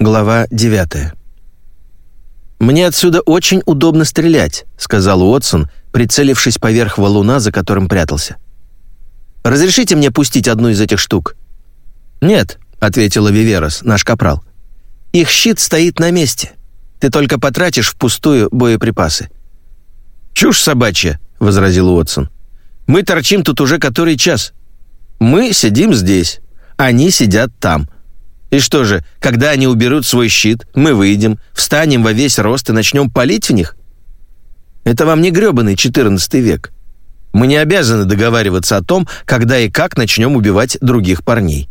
Глава 9 «Мне отсюда очень удобно стрелять», — сказал Уотсон, прицелившись поверх валуна, за которым прятался. «Разрешите мне пустить одну из этих штук?» «Нет», — ответила Виверос, наш капрал. «Их щит стоит на месте. Ты только потратишь впустую боеприпасы». «Чушь собачья», — возразил Уотсон. «Мы торчим тут уже который час. Мы сидим здесь, они сидят там. И что же, когда они уберут свой щит, мы выйдем, встанем во весь рост и начнем палить в них? Это вам не грёбаный 14 век. Мы не обязаны договариваться о том, когда и как начнем убивать других парней».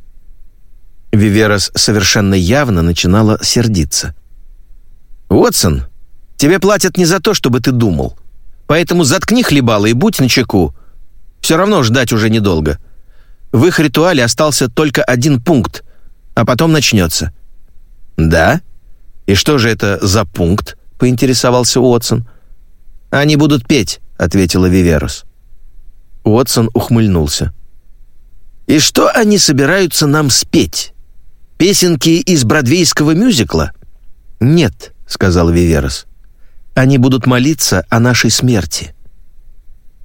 Виверас совершенно явно начинала сердиться. «Уотсон, тебе платят не за то, чтобы ты думал. Поэтому заткни хлебало и будь начеку. Все равно ждать уже недолго. В их ритуале остался только один пункт, а потом начнется». «Да? И что же это за пункт?» — поинтересовался Уотсон. «Они будут петь», — ответила Виверус. Уотсон ухмыльнулся. «И что они собираются нам спеть? Песенки из бродвейского мюзикла?» «Нет», — сказал Виверус. «Они будут молиться о нашей смерти».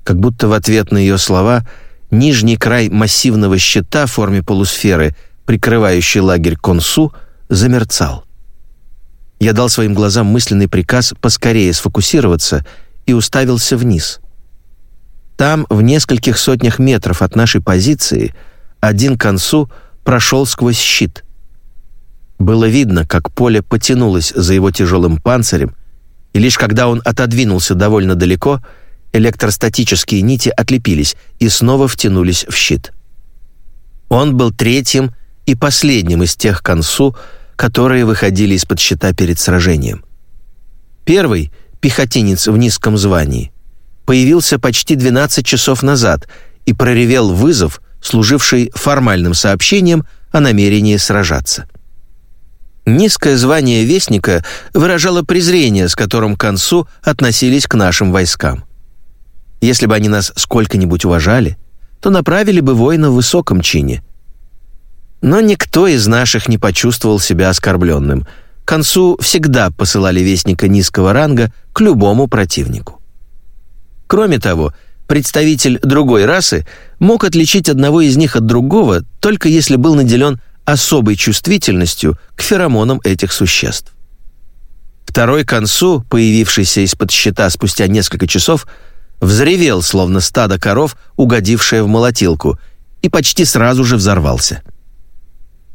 Как будто в ответ на ее слова нижний край массивного щита в форме полусферы, прикрывающий лагерь Консу, замерцал. Я дал своим глазам мысленный приказ поскорее сфокусироваться и уставился вниз. Там, в нескольких сотнях метров от нашей позиции, один концу прошел сквозь щит. Было видно, как поле потянулось за его тяжелым панцирем, и лишь когда он отодвинулся довольно далеко, электростатические нити отлепились и снова втянулись в щит. Он был третьим и последним из тех концу, которые выходили из-под щита перед сражением. Первый — пехотинец в низком звании, появился почти 12 часов назад и проревел вызов, служивший формальным сообщением о намерении сражаться. Низкое звание вестника выражало презрение, с которым к концу относились к нашим войскам. Если бы они нас сколько-нибудь уважали, то направили бы воина в высоком чине. Но никто из наших не почувствовал себя оскорбленным – концу всегда посылали вестника низкого ранга к любому противнику. Кроме того, представитель другой расы мог отличить одного из них от другого, только если был наделен особой чувствительностью к феромонам этих существ. Второй концу, появившийся из-под щита спустя несколько часов, взревел, словно стадо коров, угодившее в молотилку, и почти сразу же взорвался.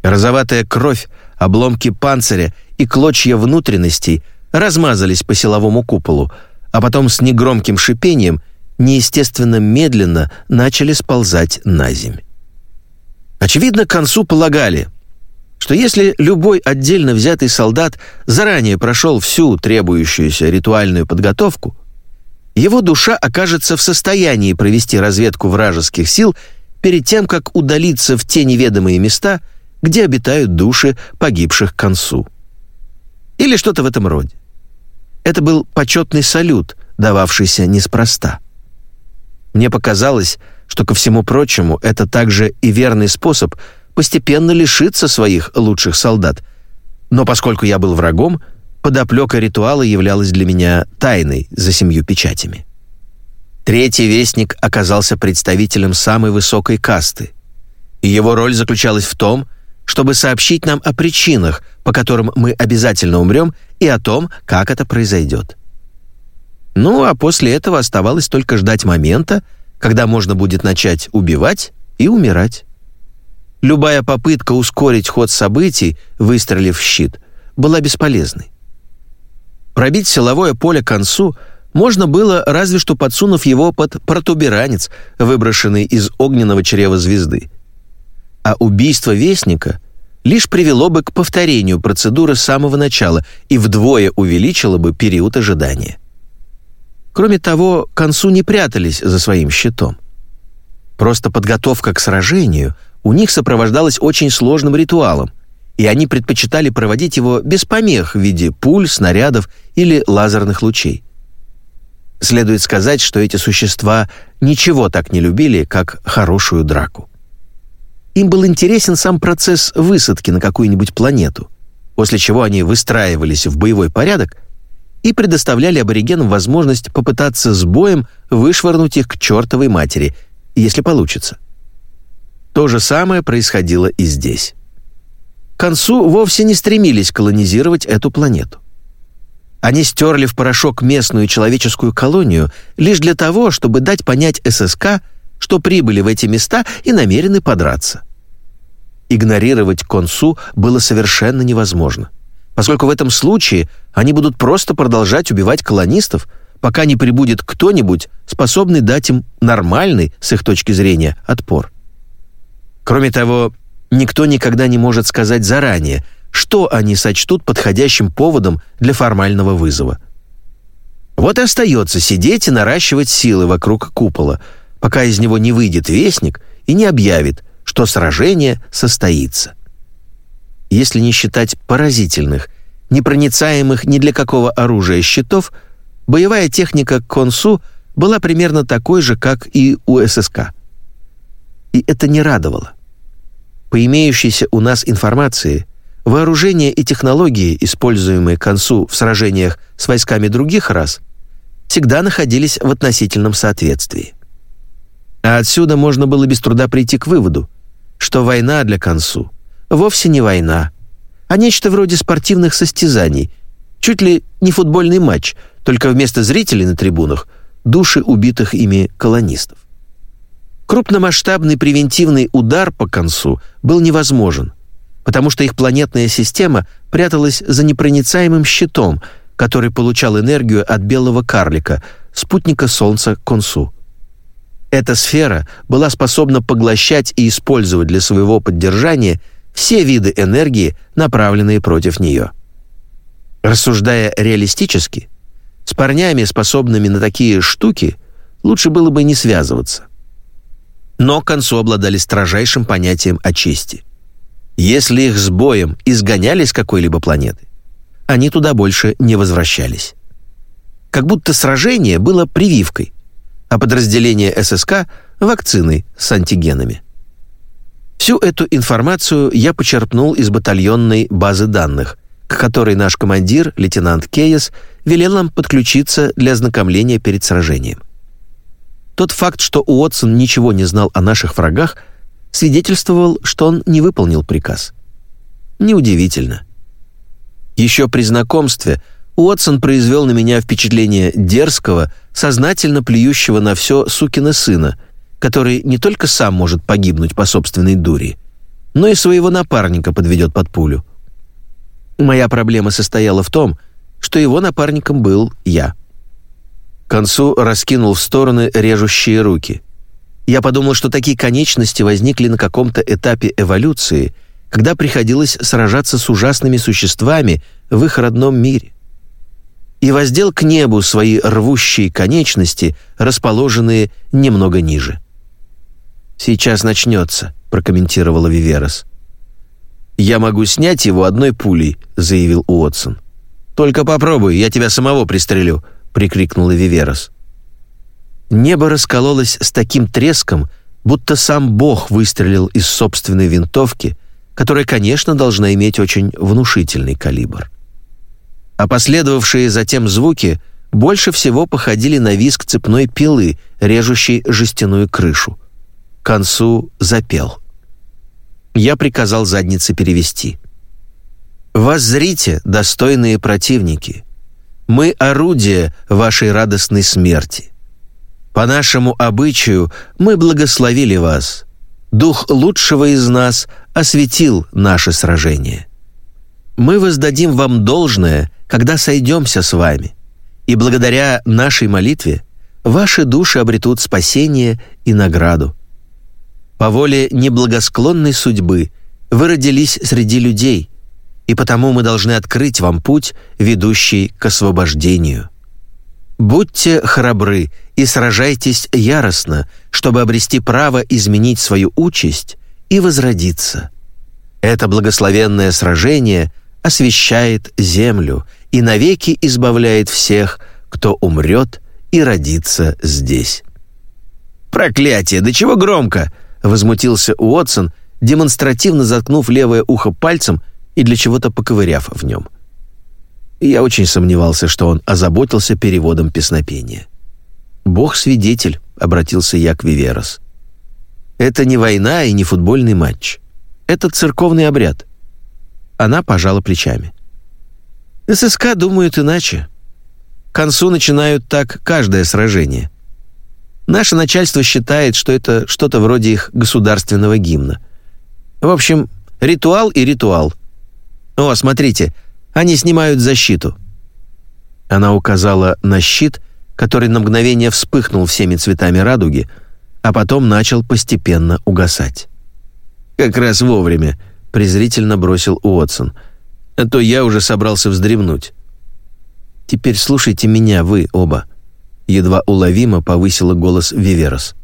Розоватая кровь, обломки панциря и клочья внутренностей размазались по силовому куполу, а потом с негромким шипением неестественно медленно начали сползать на земь. Очевидно, к концу полагали, что если любой отдельно взятый солдат заранее прошел всю требующуюся ритуальную подготовку, его душа окажется в состоянии провести разведку вражеских сил перед тем, как удалиться в те неведомые места, где обитают души погибших к концу или что-то в этом роде. Это был почетный салют, дававшийся неспроста. Мне показалось, что ко всему прочему это также и верный способ постепенно лишиться своих лучших солдат. Но поскольку я был врагом, подоплека ритуала являлась для меня тайной за семью печатями. Третий вестник оказался представителем самой высокой касты, и его роль заключалась в том, чтобы сообщить нам о причинах, по которым мы обязательно умрем, и о том, как это произойдет. Ну, а после этого оставалось только ждать момента, когда можно будет начать убивать и умирать. Любая попытка ускорить ход событий, выстрелив в щит, была бесполезной. Пробить силовое поле к концу можно было, разве что подсунув его под протуберанец, выброшенный из огненного чрева звезды а убийство Вестника лишь привело бы к повторению процедуры с самого начала и вдвое увеличило бы период ожидания. Кроме того, к концу не прятались за своим щитом. Просто подготовка к сражению у них сопровождалась очень сложным ритуалом, и они предпочитали проводить его без помех в виде пуль, снарядов или лазерных лучей. Следует сказать, что эти существа ничего так не любили, как хорошую драку. Им был интересен сам процесс высадки на какую-нибудь планету. после чего они выстраивались в боевой порядок и предоставляли аборигенам возможность попытаться с боем вышвырнуть их к чертовой матери, если получится. То же самое происходило и здесь. Консу вовсе не стремились колонизировать эту планету. Они стерли в порошок местную человеческую колонию лишь для того, чтобы дать понять ССК, что прибыли в эти места и намерены подраться. Игнорировать Консу было совершенно невозможно, поскольку в этом случае они будут просто продолжать убивать колонистов, пока не прибудет кто-нибудь, способный дать им нормальный, с их точки зрения, отпор. Кроме того, никто никогда не может сказать заранее, что они сочтут подходящим поводом для формального вызова. Вот и остается сидеть и наращивать силы вокруг купола, пока из него не выйдет вестник и не объявит, что сражение состоится. Если не считать поразительных, непроницаемых ни для какого оружия щитов, боевая техника Консу была примерно такой же, как и у ССК. И это не радовало. По имеющейся у нас информации, Вооружение и технологии, используемые Консу в сражениях с войсками других рас, всегда находились в относительном соответствии. А отсюда можно было без труда прийти к выводу, что война для Консу вовсе не война, а нечто вроде спортивных состязаний, чуть ли не футбольный матч, только вместо зрителей на трибунах души убитых ими колонистов. Крупномасштабный превентивный удар по Консу был невозможен – потому что их планетная система пряталась за непроницаемым щитом, который получал энергию от белого карлика, спутника Солнца Консу. Эта сфера была способна поглощать и использовать для своего поддержания все виды энергии, направленные против нее. Рассуждая реалистически, с парнями, способными на такие штуки, лучше было бы не связываться. Но концу обладали строжайшим понятием о чести – если их с боем изгоняли с какой-либо планеты, они туда больше не возвращались. Как будто сражение было прививкой, а подразделение ССК — вакциной с антигенами. Всю эту информацию я почерпнул из батальонной базы данных, к которой наш командир, лейтенант Кейс, велел нам подключиться для ознакомления перед сражением. Тот факт, что Уотсон ничего не знал о наших врагах — свидетельствовал, что он не выполнил приказ. Неудивительно. Еще при знакомстве Уотсон произвел на меня впечатление дерзкого, сознательно плюющего на все сукина сына, который не только сам может погибнуть по собственной дури, но и своего напарника подведет под пулю. Моя проблема состояла в том, что его напарником был я. К концу раскинул в стороны режущие руки — я подумал, что такие конечности возникли на каком-то этапе эволюции, когда приходилось сражаться с ужасными существами в их родном мире. И воздел к небу свои рвущие конечности, расположенные немного ниже. «Сейчас начнется», — прокомментировала Виверас. «Я могу снять его одной пулей», — заявил Уотсон. «Только попробуй, я тебя самого пристрелю», — прикрикнула Виверас. Небо раскололось с таким треском, будто сам Бог выстрелил из собственной винтовки, которая, конечно, должна иметь очень внушительный калибр. А последовавшие затем звуки больше всего походили на визг цепной пилы, режущей жестяную крышу. К концу запел. Я приказал заднице перевести. «Воззрите, достойные противники! Мы орудие вашей радостной смерти. По нашему обычаю мы благословили вас. Дух лучшего из нас осветил наше сражение. Мы воздадим вам должное, когда сойдемся с вами, и благодаря нашей молитве ваши души обретут спасение и награду. По воле неблагосклонной судьбы вы родились среди людей, и потому мы должны открыть вам путь, ведущий к освобождению. Будьте храбры и сражайтесь яростно, чтобы обрести право изменить свою участь и возродиться. Это благословенное сражение освещает землю и навеки избавляет всех, кто умрет и родится здесь. «Проклятие! Да чего громко!» — возмутился Уотсон, демонстративно заткнув левое ухо пальцем и для чего-то поковыряв в нем. Я очень сомневался, что он озаботился переводом песнопения. «Бог свидетель», — обратился я к Виверос. «Это не война и не футбольный матч. Это церковный обряд». Она пожала плечами. «ССК думают иначе. К концу начинают так каждое сражение. Наше начальство считает, что это что-то вроде их государственного гимна. В общем, ритуал и ритуал. О, смотрите, они снимают защиту». Она указала на щит, который на мгновение вспыхнул всеми цветами радуги, а потом начал постепенно угасать. «Как раз вовремя», — презрительно бросил Уотсон. «А то я уже собрался вздремнуть». «Теперь слушайте меня, вы оба», — едва уловимо повысила голос Виверос.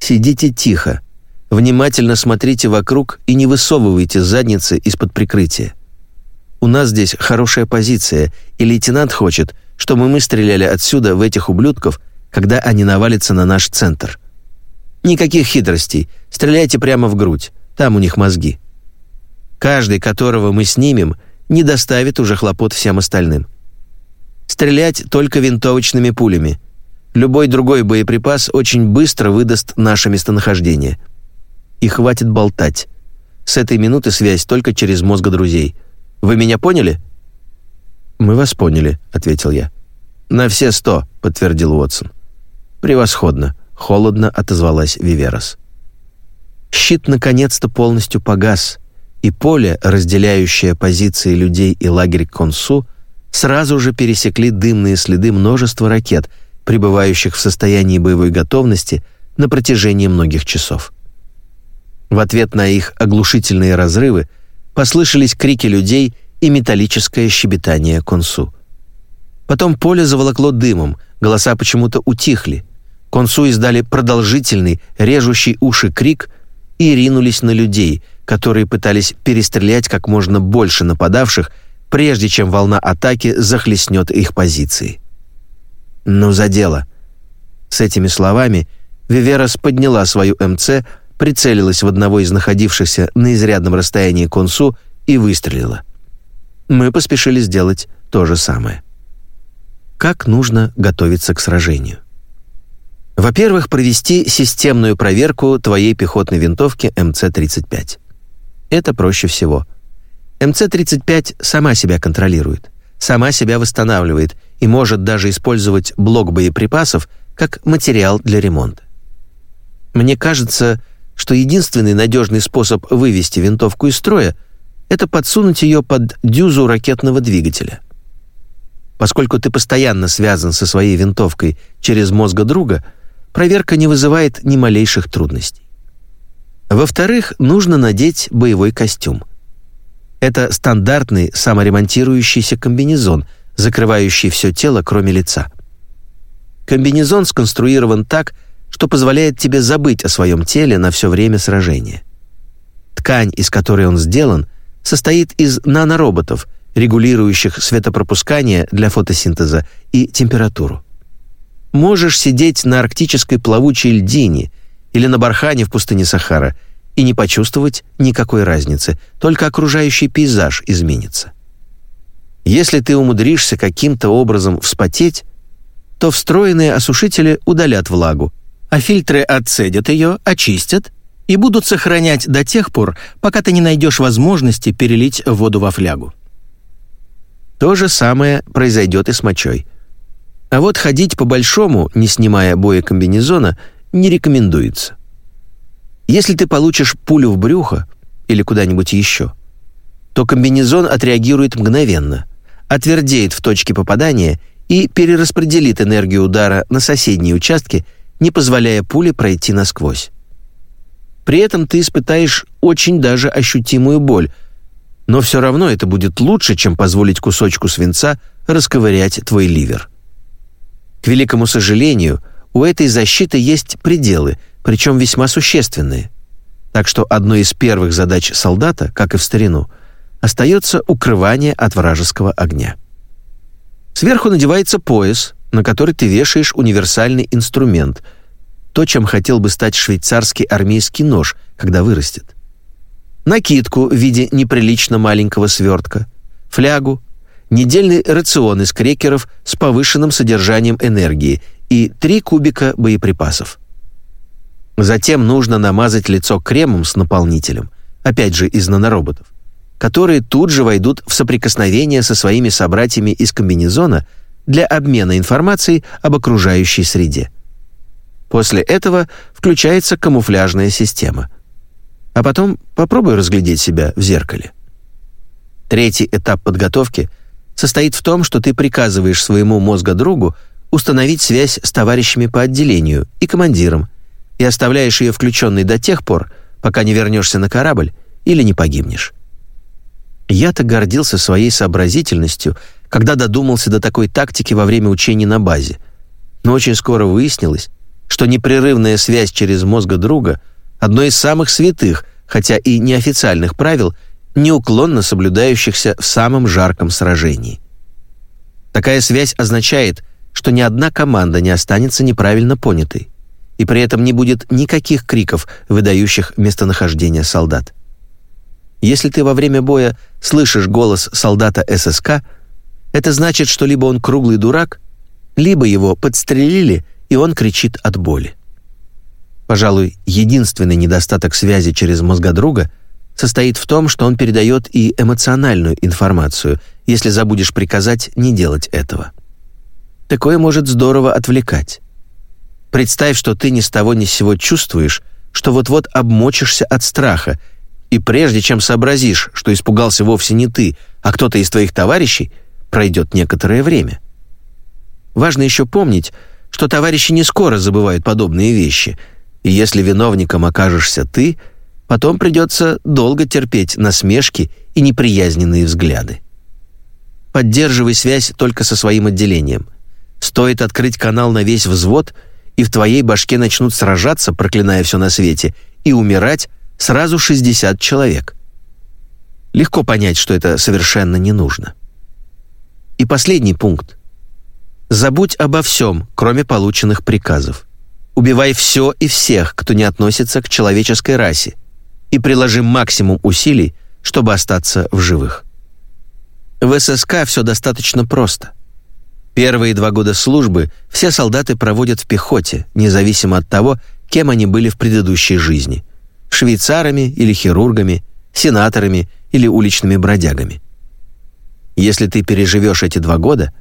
«Сидите тихо, внимательно смотрите вокруг и не высовывайте задницы из-под прикрытия. У нас здесь хорошая позиция, и лейтенант хочет, чтобы мы стреляли отсюда в этих ублюдков, когда они навалятся на наш центр. Никаких хитростей, стреляйте прямо в грудь, там у них мозги. Каждый, которого мы снимем, не доставит уже хлопот всем остальным. Стрелять только винтовочными пулями. Любой другой боеприпас очень быстро выдаст наше местонахождение. И хватит болтать. С этой минуты связь только через мозга друзей. Вы меня поняли?» «Мы вас поняли», — ответил я. «На все сто», — подтвердил Уотсон. «Превосходно», — холодно отозвалась Виверас. Щит наконец-то полностью погас, и поле, разделяющее позиции людей и лагерь Консу, сразу же пересекли дымные следы множества ракет, пребывающих в состоянии боевой готовности на протяжении многих часов. В ответ на их оглушительные разрывы послышались крики людей и металлическое щебетание консу. Потом поле заволокло дымом, голоса почему-то утихли. Консу издали продолжительный, режущий уши крик и ринулись на людей, которые пытались перестрелять как можно больше нападавших, прежде чем волна атаки захлестнет их позиции. «Ну, за дело!» С этими словами Виверас подняла свою МЦ, прицелилась в одного из находившихся на изрядном расстоянии консу и выстрелила. Мы поспешили сделать то же самое. Как нужно готовиться к сражению? Во-первых, провести системную проверку твоей пехотной винтовки МЦ-35. Это проще всего. МЦ-35 сама себя контролирует, сама себя восстанавливает и может даже использовать блок боеприпасов как материал для ремонта. Мне кажется, что единственный надежный способ вывести винтовку из строя — это подсунуть ее под дюзу ракетного двигателя. Поскольку ты постоянно связан со своей винтовкой через мозга друга, проверка не вызывает ни малейших трудностей. Во-вторых, нужно надеть боевой костюм. Это стандартный саморемонтирующийся комбинезон, закрывающий все тело, кроме лица. Комбинезон сконструирован так, что позволяет тебе забыть о своем теле на все время сражения. Ткань, из которой он сделан, состоит из нанороботов, регулирующих светопропускание для фотосинтеза и температуру. Можешь сидеть на арктической плавучей льдине или на бархане в пустыне Сахара и не почувствовать никакой разницы, только окружающий пейзаж изменится. Если ты умудришься каким-то образом вспотеть, то встроенные осушители удалят влагу, а фильтры отцедят ее, очистят и будут сохранять до тех пор, пока ты не найдешь возможности перелить воду во флягу. То же самое произойдет и с мочой. А вот ходить по-большому, не снимая боекомбинезона, не рекомендуется. Если ты получишь пулю в брюхо или куда-нибудь еще, то комбинезон отреагирует мгновенно, отвердеет в точке попадания и перераспределит энергию удара на соседние участки не позволяя пуле пройти насквозь. При этом ты испытаешь очень даже ощутимую боль, но все равно это будет лучше, чем позволить кусочку свинца расковырять твой ливер. К великому сожалению, у этой защиты есть пределы, причем весьма существенные. Так что одной из первых задач солдата, как и в старину, остается укрывание от вражеского огня. Сверху надевается пояс, на который ты вешаешь универсальный инструмент, то, чем хотел бы стать швейцарский армейский нож, когда вырастет. накидку в виде неприлично маленького свертка, флягу, недельный рацион из крекеров с повышенным содержанием энергии и три кубика боеприпасов. Затем нужно намазать лицо кремом с наполнителем, опять же из нанороботов, которые тут же войдут в соприкосновение со своими собратьями из комбинезона для обмена информацией об окружающей среде. После этого включается камуфляжная система. А потом попробуй разглядеть себя в зеркале. Третий этап подготовки состоит в том, что ты приказываешь своему мозгодругу установить связь с товарищами по отделению и командиром, и оставляешь ее включенной до тех пор, пока не вернешься на корабль или не погибнешь. Я-то гордился своей сообразительностью, когда додумался до такой тактики во время учений на базе. Но очень скоро выяснилось, что непрерывная связь через мозга друга – одно из самых святых, хотя и неофициальных правил, неуклонно соблюдающихся в самом жарком сражении. Такая связь означает, что ни одна команда не останется неправильно понятой и при этом не будет никаких криков, выдающих местонахождение солдат. Если ты во время боя слышишь голос солдата ССК, это значит, что либо он круглый дурак, либо его подстрелили, и он кричит от боли. Пожалуй, единственный недостаток связи через мозгодруга состоит в том, что он передает и эмоциональную информацию, если забудешь приказать не делать этого. Такое может здорово отвлекать. Представь, что ты ни с того ни с сего чувствуешь, что вот-вот обмочишься от страха, и прежде чем сообразишь, что испугался вовсе не ты, а кто-то из твоих товарищей, пройдет некоторое время. Важно еще помнить, что товарищи не скоро забывают подобные вещи, и если виновником окажешься ты, потом придется долго терпеть насмешки и неприязненные взгляды. Поддерживай связь только со своим отделением. Стоит открыть канал на весь взвод — и в твоей башке начнут сражаться, проклиная все на свете, и умирать сразу 60 человек. Легко понять, что это совершенно не нужно. И последний пункт. Забудь обо всем, кроме полученных приказов. Убивай все и всех, кто не относится к человеческой расе, и приложи максимум усилий, чтобы остаться в живых. В ССК все достаточно просто — Первые два года службы все солдаты проводят в пехоте, независимо от того, кем они были в предыдущей жизни – швейцарами или хирургами, сенаторами или уличными бродягами. Если ты переживешь эти два года,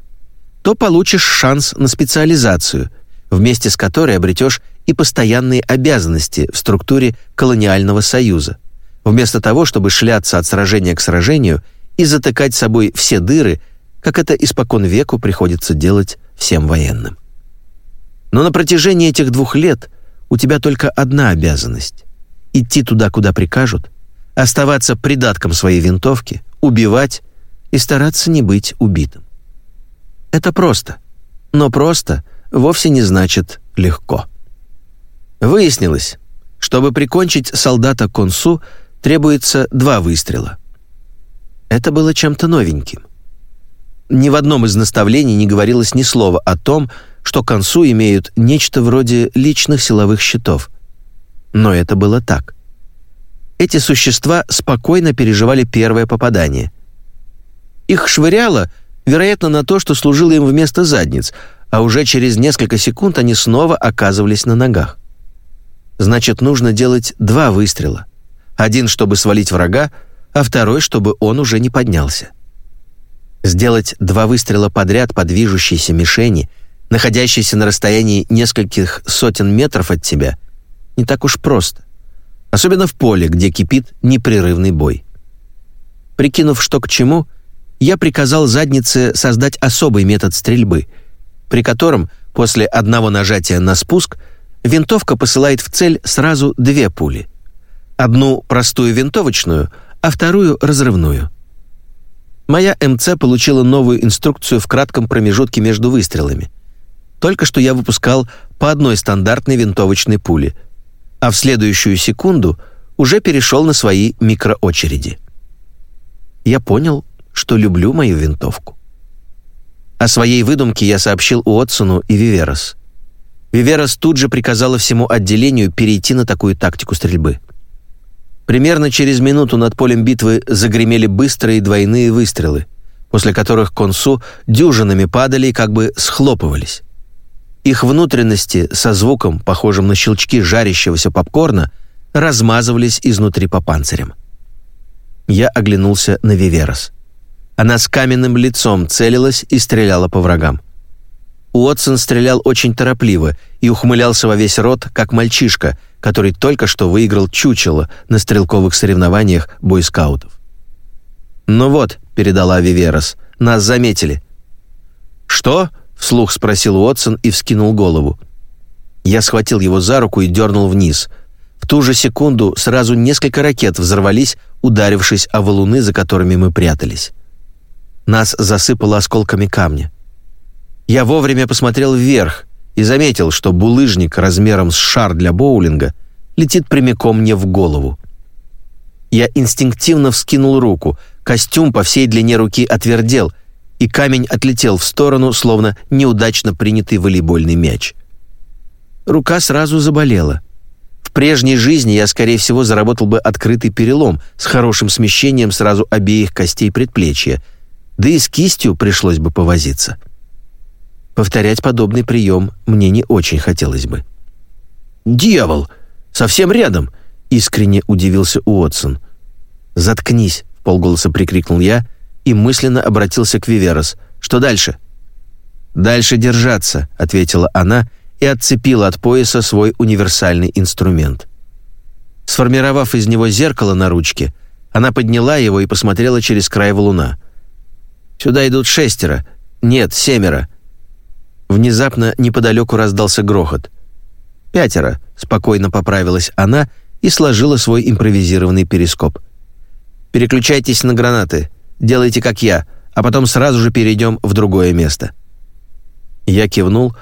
то получишь шанс на специализацию, вместе с которой обретешь и постоянные обязанности в структуре колониального союза, вместо того, чтобы шляться от сражения к сражению и затыкать собой все дыры – как это испокон веку приходится делать всем военным. Но на протяжении этих двух лет у тебя только одна обязанность — идти туда, куда прикажут, оставаться придатком своей винтовки, убивать и стараться не быть убитым. Это просто, но просто вовсе не значит легко. Выяснилось, чтобы прикончить солдата Консу, требуется два выстрела. Это было чем-то новеньким. Ни в одном из наставлений не говорилось ни слова о том, что концу имеют нечто вроде личных силовых щитов. Но это было так. Эти существа спокойно переживали первое попадание. Их швыряло, вероятно, на то, что служило им вместо задниц, а уже через несколько секунд они снова оказывались на ногах. Значит, нужно делать два выстрела. Один, чтобы свалить врага, а второй, чтобы он уже не поднялся. Сделать два выстрела подряд по движущейся мишени, находящейся на расстоянии нескольких сотен метров от тебя, не так уж просто. Особенно в поле, где кипит непрерывный бой. Прикинув, что к чему, я приказал заднице создать особый метод стрельбы, при котором после одного нажатия на спуск винтовка посылает в цель сразу две пули. Одну простую винтовочную, а вторую разрывную. Моя МЦ получила новую инструкцию в кратком промежутке между выстрелами. Только что я выпускал по одной стандартной винтовочной пуле, а в следующую секунду уже перешел на свои микроочереди. Я понял, что люблю мою винтовку. О своей выдумке я сообщил Уотсону и Виверас. Виверас тут же приказала всему отделению перейти на такую тактику стрельбы. Примерно через минуту над полем битвы загремели быстрые двойные выстрелы, после которых консу дюжинами падали и как бы схлопывались. Их внутренности со звуком, похожим на щелчки жарящегося попкорна, размазывались изнутри по панцирям. Я оглянулся на Виверос. Она с каменным лицом целилась и стреляла по врагам. Уотсон стрелял очень торопливо и ухмылялся во весь рот, как мальчишка, который только что выиграл чучело на стрелковых соревнованиях бойскаутов. «Ну вот», — передала Виверос, — «нас заметили». «Что?» — вслух спросил Уотсон и вскинул голову. Я схватил его за руку и дернул вниз. В ту же секунду сразу несколько ракет взорвались, ударившись о валуны, за которыми мы прятались. Нас засыпало осколками камня. Я вовремя посмотрел вверх и заметил, что булыжник размером с шар для боулинга летит прямиком мне в голову. Я инстинктивно вскинул руку, костюм по всей длине руки отвердел, и камень отлетел в сторону, словно неудачно принятый волейбольный мяч. Рука сразу заболела. В прежней жизни я, скорее всего, заработал бы открытый перелом с хорошим смещением сразу обеих костей предплечья, да и с кистью пришлось бы повозиться. Повторять подобный прием мне не очень хотелось бы. «Дьявол! Совсем рядом!» — искренне удивился Уотсон. «Заткнись!» — полголоса прикрикнул я и мысленно обратился к Виверос. «Что дальше?» «Дальше держаться», — ответила она и отцепила от пояса свой универсальный инструмент. Сформировав из него зеркало на ручке, она подняла его и посмотрела через край валуна. «Сюда идут шестеро. Нет, семеро. Внезапно неподалеку раздался грохот. «Пятеро», — спокойно поправилась она и сложила свой импровизированный перископ. «Переключайтесь на гранаты, делайте как я, а потом сразу же перейдем в другое место». Я кивнул,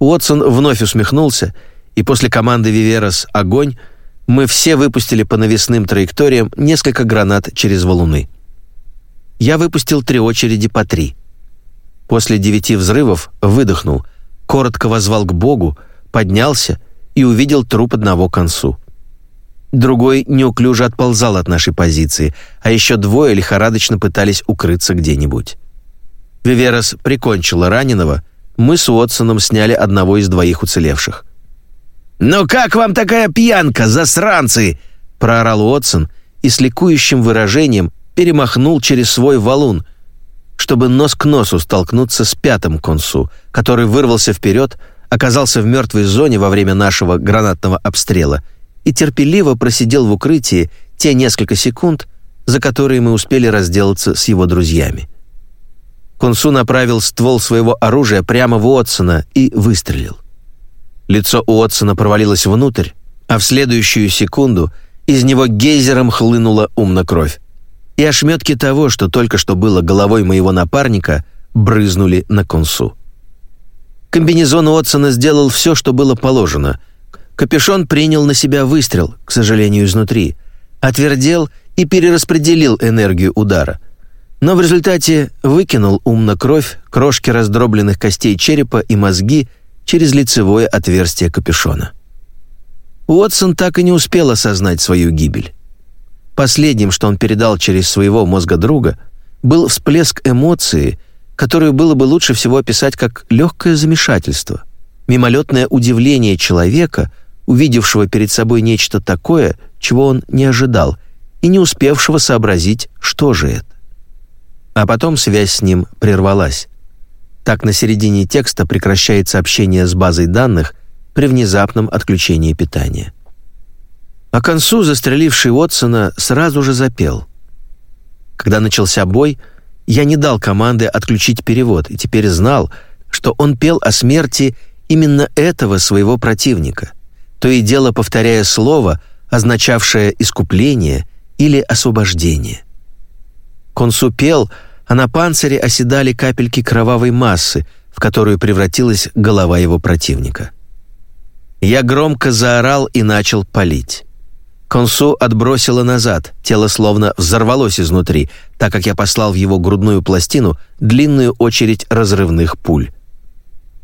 Уотсон вновь усмехнулся, и после команды «Виверас. Огонь» мы все выпустили по навесным траекториям несколько гранат через валуны. Я выпустил три очереди по три — После девяти взрывов выдохнул, коротко возвал к Богу, поднялся и увидел труп одного концу. Другой неуклюже отползал от нашей позиции, а еще двое лихорадочно пытались укрыться где-нибудь. Виверас прикончила раненого, мы с Уотсоном сняли одного из двоих уцелевших. «Ну как вам такая пьянка, засранцы?» — проорал Уотсон и с ликующим выражением перемахнул через свой валун, чтобы нос к носу столкнуться с пятым консу, который вырвался вперед, оказался в мертвой зоне во время нашего гранатного обстрела и терпеливо просидел в укрытии те несколько секунд, за которые мы успели разделаться с его друзьями. Консу направил ствол своего оружия прямо в Уотсона и выстрелил. Лицо Уотсона провалилось внутрь, а в следующую секунду из него гейзером хлынула умна кровь и ошметки того, что только что было головой моего напарника, брызнули на консу. Комбинезон Уотсона сделал все, что было положено. Капюшон принял на себя выстрел, к сожалению, изнутри, отвердел и перераспределил энергию удара. Но в результате выкинул умно кровь, крошки раздробленных костей черепа и мозги через лицевое отверстие капюшона. Уотсон так и не успел осознать свою гибель. Последним, что он передал через своего мозга друга, был всплеск эмоции, которую было бы лучше всего описать как легкое замешательство, мимолетное удивление человека, увидевшего перед собой нечто такое, чего он не ожидал, и не успевшего сообразить, что же это. А потом связь с ним прервалась. Так на середине текста прекращается общение с базой данных при внезапном отключении питания. А концу застреливший Уотсона сразу же запел. Когда начался бой, я не дал команды отключить перевод и теперь знал, что он пел о смерти именно этого своего противника, то и дело повторяя слово, означавшее искупление или освобождение. Консу пел, а на панцире оседали капельки кровавой массы, в которую превратилась голова его противника. Я громко заорал и начал палить. Консу отбросило назад, тело словно взорвалось изнутри, так как я послал в его грудную пластину длинную очередь разрывных пуль.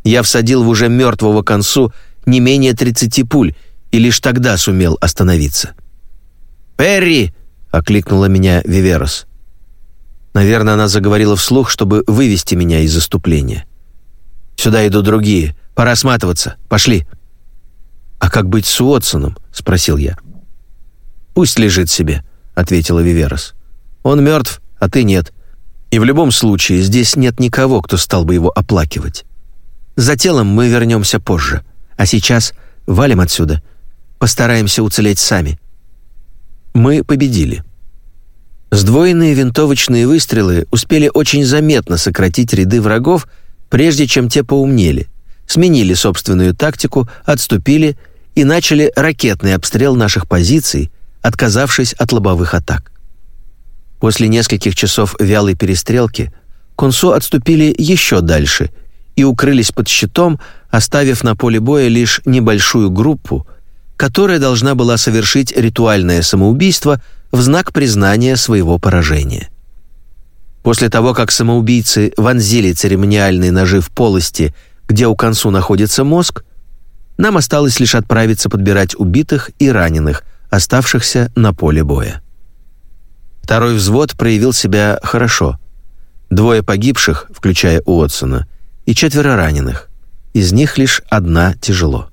Я всадил в уже мертвого Консу не менее 30 пуль и лишь тогда сумел остановиться. «Перри!» — окликнула меня Виверос. Наверное, она заговорила вслух, чтобы вывести меня из заступления. «Сюда идут другие. Пора сматываться. Пошли». «А как быть с Уотсоном?» — спросил я. «Пусть лежит себе», — ответила Виверос. «Он мертв, а ты нет. И в любом случае здесь нет никого, кто стал бы его оплакивать. За телом мы вернемся позже. А сейчас валим отсюда. Постараемся уцелеть сами». Мы победили. Сдвоенные винтовочные выстрелы успели очень заметно сократить ряды врагов, прежде чем те поумнели, сменили собственную тактику, отступили и начали ракетный обстрел наших позиций, отказавшись от лобовых атак. После нескольких часов вялой перестрелки Консо отступили еще дальше и укрылись под щитом, оставив на поле боя лишь небольшую группу, которая должна была совершить ритуальное самоубийство в знак признания своего поражения. После того, как самоубийцы вонзили церемониальные ножи в полости, где у концу находится мозг, нам осталось лишь отправиться подбирать убитых и раненых, оставшихся на поле боя. Второй взвод проявил себя хорошо. Двое погибших, включая Уотсона, и четверо раненых. Из них лишь одна тяжело.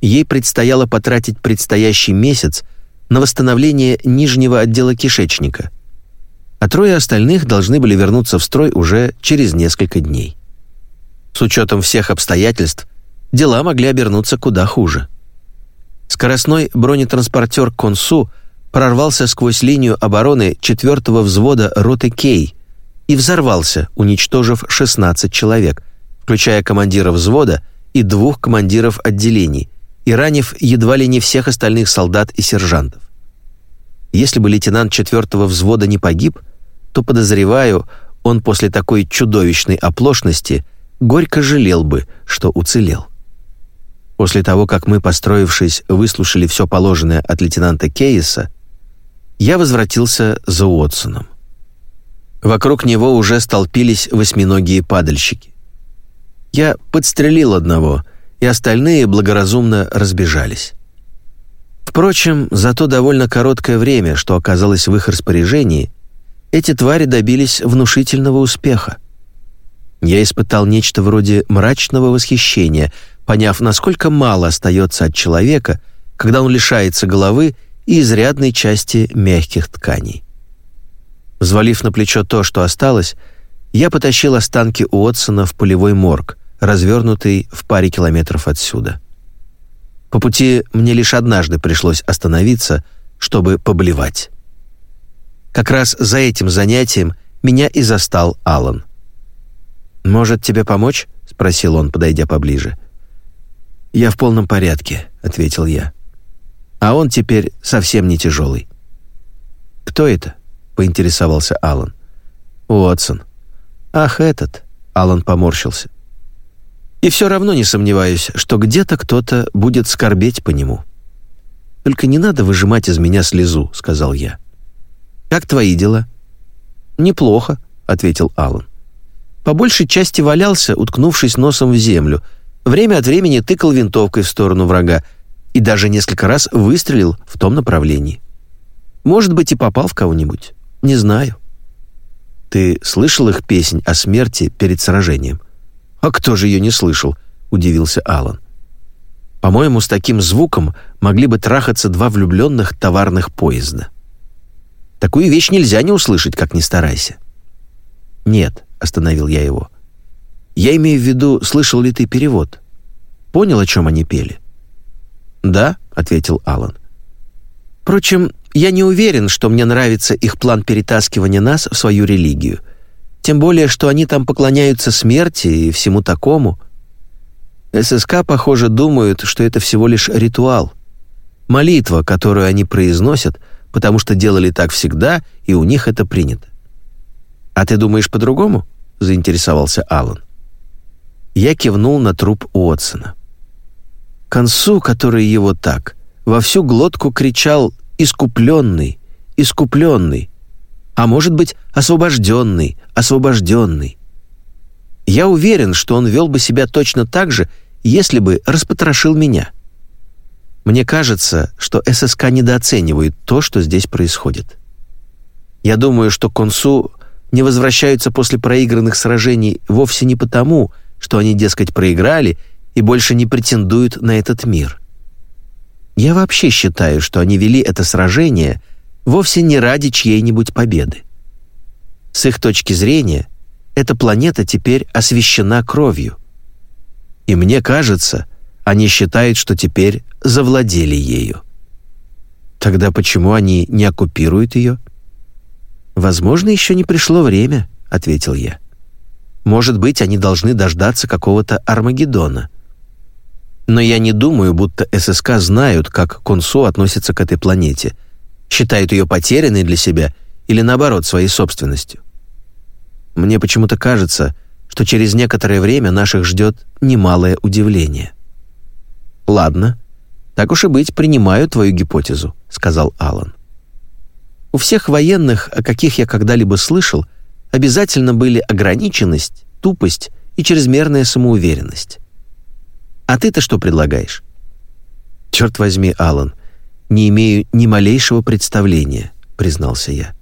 Ей предстояло потратить предстоящий месяц на восстановление нижнего отдела кишечника, а трое остальных должны были вернуться в строй уже через несколько дней. С учетом всех обстоятельств, дела могли обернуться куда хуже. Скоростной бронетранспортер «Консу» прорвался сквозь линию обороны 4-го взвода роты «Кей» и взорвался, уничтожив 16 человек, включая командира взвода и двух командиров отделений, и ранив едва ли не всех остальных солдат и сержантов. Если бы лейтенант 4-го взвода не погиб, то, подозреваю, он после такой чудовищной оплошности горько жалел бы, что уцелел. После того, как мы, построившись, выслушали все положенное от лейтенанта Кейса, я возвратился за Уотсоном. Вокруг него уже столпились восьминогие падальщики. Я подстрелил одного — и остальные благоразумно разбежались. Впрочем, за то довольно короткое время, что оказалось в их распоряжении, эти твари добились внушительного успеха. Я испытал нечто вроде мрачного восхищения, поняв, насколько мало остается от человека, когда он лишается головы и изрядной части мягких тканей. Взвалив на плечо то, что осталось, я потащил останки Уотсона в полевой морг, развернутый в паре километров отсюда. По пути мне лишь однажды пришлось остановиться, чтобы поблевать. Как раз за этим занятием меня и застал Алан. «Может, тебе помочь?» — спросил он, подойдя поближе. «Я в полном порядке», — ответил я. «А он теперь совсем не тяжелый». «Кто это?» — поинтересовался Алан. «Уотсон». «Ах, этот!» — Алан поморщился. И все равно не сомневаюсь, что где-то кто-то будет скорбеть по нему. «Только не надо выжимать из меня слезу», — сказал я. «Как твои дела?» «Неплохо», — ответил Алан. По большей части валялся, уткнувшись носом в землю. Время от времени тыкал винтовкой в сторону врага и даже несколько раз выстрелил в том направлении. Может быть, и попал в кого-нибудь. Не знаю. Ты слышал их песнь о смерти перед сражением? «А кто же ее не слышал?» — удивился Алан. «По-моему, с таким звуком могли бы трахаться два влюбленных товарных поезда. Такую вещь нельзя не услышать, как ни старайся». «Нет», — остановил я его. «Я имею в виду, слышал ли ты перевод? Понял, о чем они пели?» «Да», — ответил Алан. «Впрочем, я не уверен, что мне нравится их план перетаскивания нас в свою религию. Тем более, что они там поклоняются смерти и всему такому. ССК, похоже, думают, что это всего лишь ритуал. Молитва, которую они произносят, потому что делали так всегда, и у них это принято. «А ты думаешь по-другому?» — заинтересовался Алан. Я кивнул на труп Уотсона. Консу, который его так, во всю глотку кричал «Искупленный! Искупленный!» а может быть, освобожденный, освобожденный. Я уверен, что он вел бы себя точно так же, если бы распотрошил меня. Мне кажется, что ССК недооценивает то, что здесь происходит. Я думаю, что консу не возвращаются после проигранных сражений вовсе не потому, что они, дескать, проиграли и больше не претендуют на этот мир. Я вообще считаю, что они вели это сражение вовсе не ради чьей-нибудь победы. С их точки зрения, эта планета теперь освящена кровью. И мне кажется, они считают, что теперь завладели ею. Тогда почему они не оккупируют ее? Возможно, еще не пришло время, ответил я. Может быть, они должны дождаться какого-то Армагеддона. Но я не думаю, будто ССК знают, как Консу относится к этой планете, считают ее потерянной для себя или наоборот своей собственностью. Мне почему-то кажется, что через некоторое время наших ждет немалое удивление. «Ладно, так уж и быть, принимаю твою гипотезу», — сказал Алан. У всех военных, о каких я когда-либо слышал, обязательно были ограниченность, тупость и чрезмерная самоуверенность. А ты-то что предлагаешь? Черт возьми, Алан, не имею ни малейшего представления, признался я.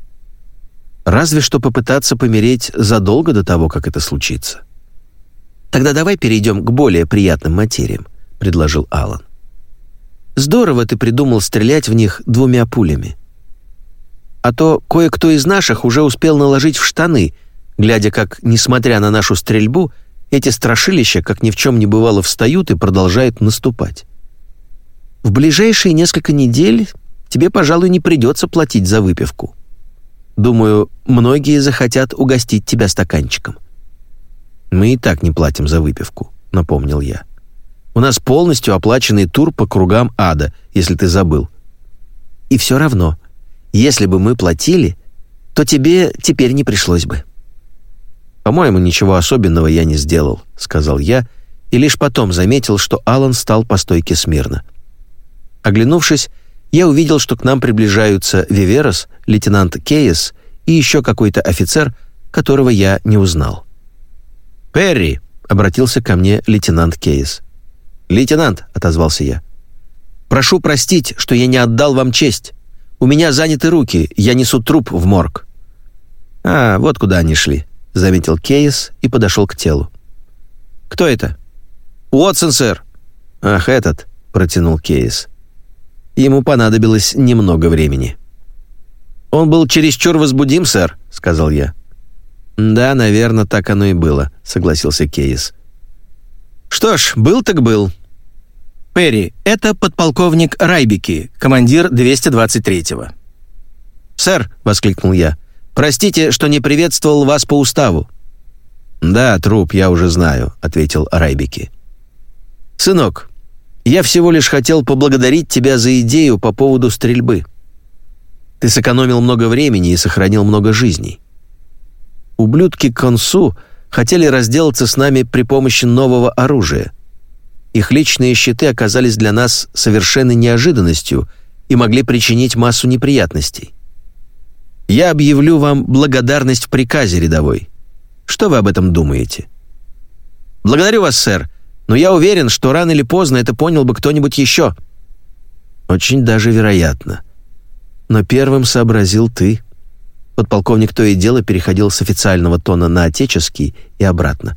Разве что попытаться помереть задолго до того, как это случится. Тогда давай перейдем к более приятным материям предложил Алан. Здорово ты придумал стрелять в них двумя пулями. А то кое-кто из наших уже успел наложить в штаны, глядя, как, несмотря на нашу стрельбу, эти страшилища, как ни в чем не бывало, встают и продолжают наступать. В ближайшие несколько недель тебе, пожалуй, не придется платить за выпивку. Думаю, многие захотят угостить тебя стаканчиком. Мы и так не платим за выпивку, напомнил я. У нас полностью оплаченный тур по кругам ада, если ты забыл. И все равно, если бы мы платили, то тебе теперь не пришлось бы. По-моему, ничего особенного я не сделал, сказал я, и лишь потом заметил, что Алан стал по стойке смирно. Оглянувшись, я увидел, что к нам приближаются Виверос, лейтенант Кейс и еще какой-то офицер, которого я не узнал. «Перри!» — обратился ко мне лейтенант Кейс. «Лейтенант», — отозвался я, — «прошу простить, что я не отдал вам честь. У меня заняты руки, я несу труп в морг». «А, вот куда они шли», — заметил Кейс и подошел к телу. «Кто это?» «Уотсон, сэр». «Ах, этот», — протянул Кейс. Ему понадобилось немного времени. «Он был чересчур возбудим, сэр», — сказал я. «Да, наверное, так оно и было», — согласился Кейс. «Что ж, был так был. Перри, это подполковник Райбики, командир 223-го». «Сэр», — воскликнул я, — «простите, что не приветствовал вас по уставу». «Да, труп, я уже знаю», — ответил Райбики. «Сынок, я всего лишь хотел поблагодарить тебя за идею по поводу стрельбы. Ты сэкономил много времени и сохранил много жизней. Ублюдки Консу хотели разделаться с нами при помощи нового оружия — их личные щиты оказались для нас совершенной неожиданностью и могли причинить массу неприятностей. Я объявлю вам благодарность в приказе рядовой. Что вы об этом думаете? Благодарю вас, сэр, но я уверен, что рано или поздно это понял бы кто-нибудь еще. Очень даже вероятно. Но первым сообразил ты. Подполковник то и дело переходил с официального тона на отеческий и обратно.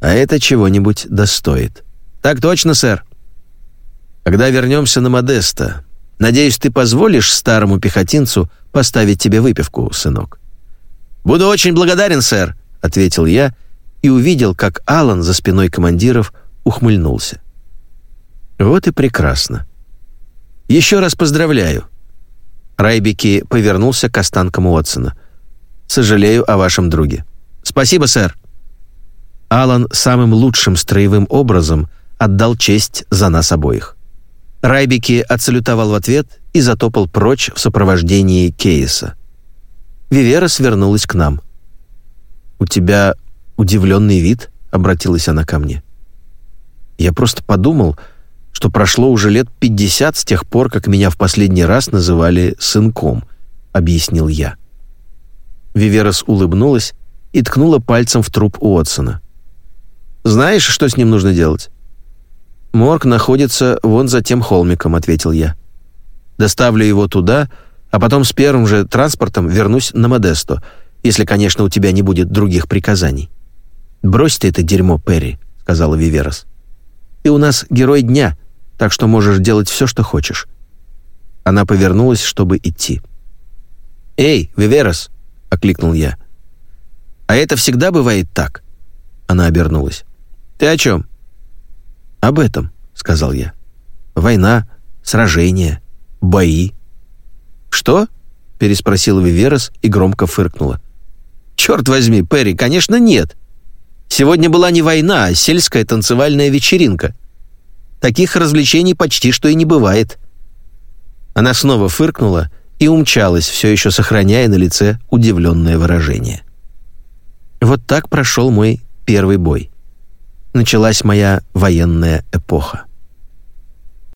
А это чего-нибудь достоит. «Так точно, сэр». «Когда вернемся на Модеста, надеюсь, ты позволишь старому пехотинцу поставить тебе выпивку, сынок?» «Буду очень благодарен, сэр», — ответил я и увидел, как Алан за спиной командиров ухмыльнулся. «Вот и прекрасно. Еще раз поздравляю». Райбики повернулся к останкам Уотсона. «Сожалею о вашем друге». «Спасибо, сэр». Алан самым лучшим строевым образом отдал честь за нас обоих. Райбики отсалютовал в ответ и затопал прочь в сопровождении Кейса. Вивера свернулась к нам. «У тебя удивленный вид?» — обратилась она ко мне. «Я просто подумал, что прошло уже лет пятьдесят с тех пор, как меня в последний раз называли сынком», — объяснил я. Виверас улыбнулась и ткнула пальцем в труп Уотсона. «Знаешь, что с ним нужно делать?» «Морг находится вон за тем холмиком», — ответил я. «Доставлю его туда, а потом с первым же транспортом вернусь на Модесто, если, конечно, у тебя не будет других приказаний». «Брось ты это дерьмо, Перри», — сказала Виверас. «Ты у нас герой дня, так что можешь делать все, что хочешь». Она повернулась, чтобы идти. «Эй, Виверас!» — окликнул я. «А это всегда бывает так?» Она обернулась. «Ты о чем?» «Об этом», — сказал я. «Война, сражения, бои». «Что?» — переспросила Виверас и громко фыркнула. «Черт возьми, Перри, конечно, нет. Сегодня была не война, а сельская танцевальная вечеринка. Таких развлечений почти что и не бывает». Она снова фыркнула и умчалась, все еще сохраняя на лице удивленное выражение. Вот так прошел мой первый бой. Началась моя военная эпоха.